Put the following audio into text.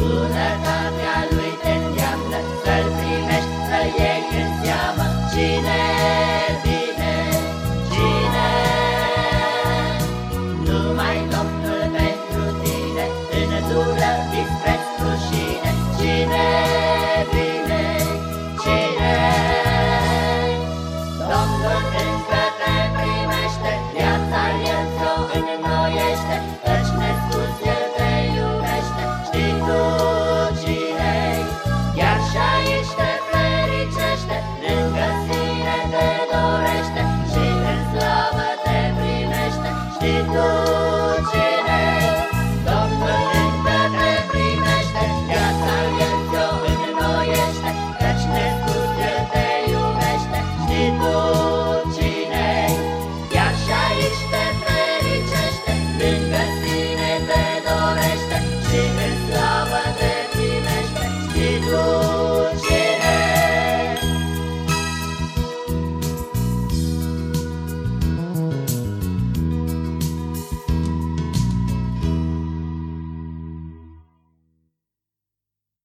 Buddha.